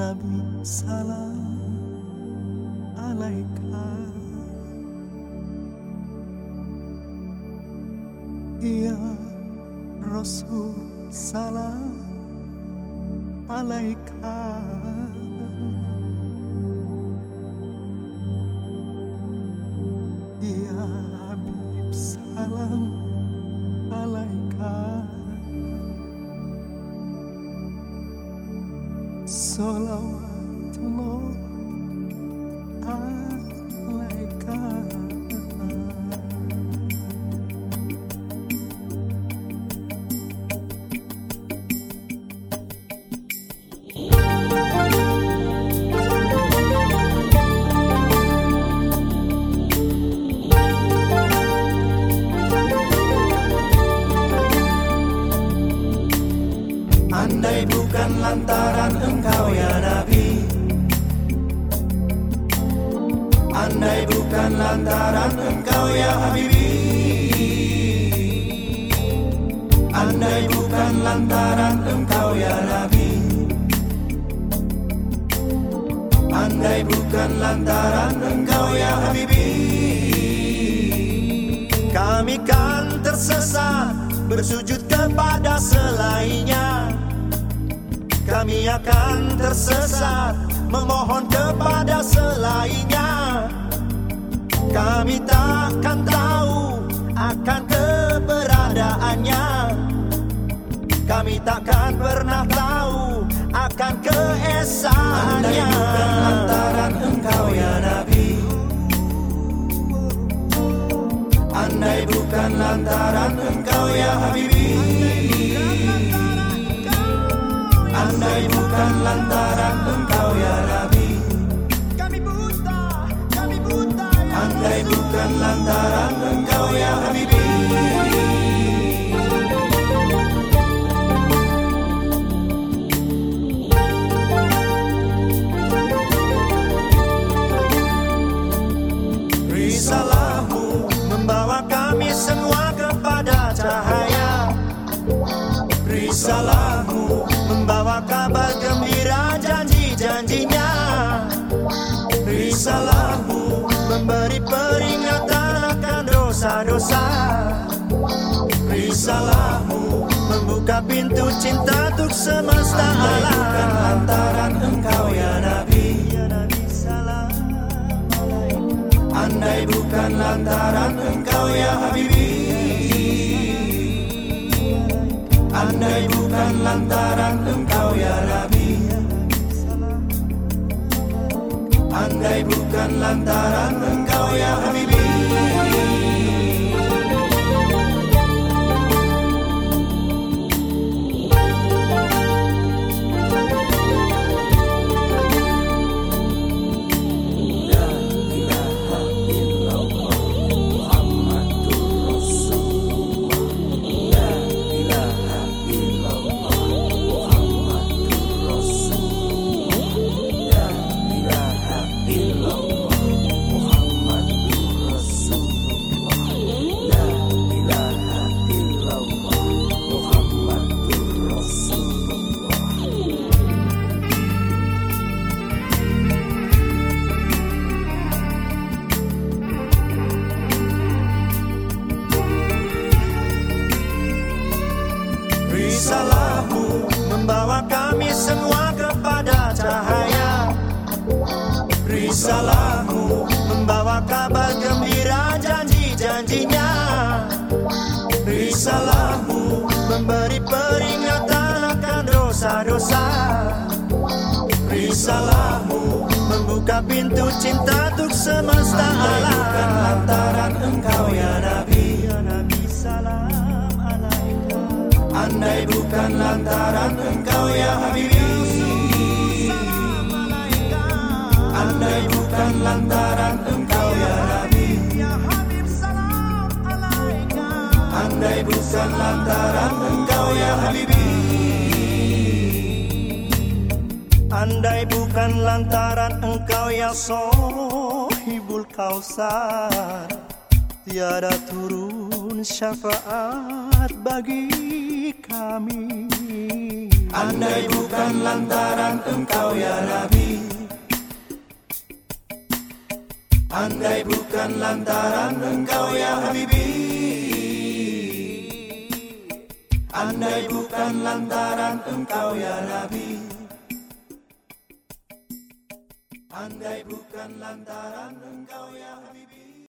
Nabi salam alaika Ya Rasul salam alaika Ya Habib salam Salawatullah lantaran engkau ya Nabi. Andai bukan lantaran engkau ya Habibi. Andai bukan lantaran engkau ya Nabi. Andai bukan lantaran engkau ya Habibi. Kami kan tersesat bersujud kepada selainnya Kami akan tersesat memohon kepada selainnya. Kami takkan tahu akan keberadaannya. Kami takkan pernah tahu akan keesaannya bukan lantaran engkau ya Nabi. Andai bukan lantaran engkau ya Habibi bukan lantaran engkau ya Nabi Kami buta, kami buta ya Andai bukan lantaran engkau ya Habibi Risalahmu membawa kabar gembira janji-janjinya Risalahmu memberi peringatan akan dosa-dosa. Risalahmu membuka pintu cinta untuk semesta alam. Bukan lantaran engkau ya Nabi. Andai bukan lantaran engkau ya Habibi bukan lantaran engkau ya Nabi Andai bukan lantaran engkau ya Habibi semua kepada cahaya. Risalahmu membawa kabar gembira janji-janjinya. Risalahmu memberi peringatan akan dosa-dosa. Risalahmu membuka pintu cinta untuk semesta alam. Lantaran engkau ya Nabi. Salam alaika Andai bukan lantaran engkau Andai bukan lantaran engkau ya Nabi Andai bukan lantaran engkau ya Habibi Andai bukan lantaran engkau ya sohibul kausar Tiada turun syafaat bagi kami Andai bukan lantaran engkau ya Nabi. Andai bukan lantaran engkau ya Habibi. Andai bukan lantaran engkau ya Nabi. Andai bukan lantaran engkau ya Habibi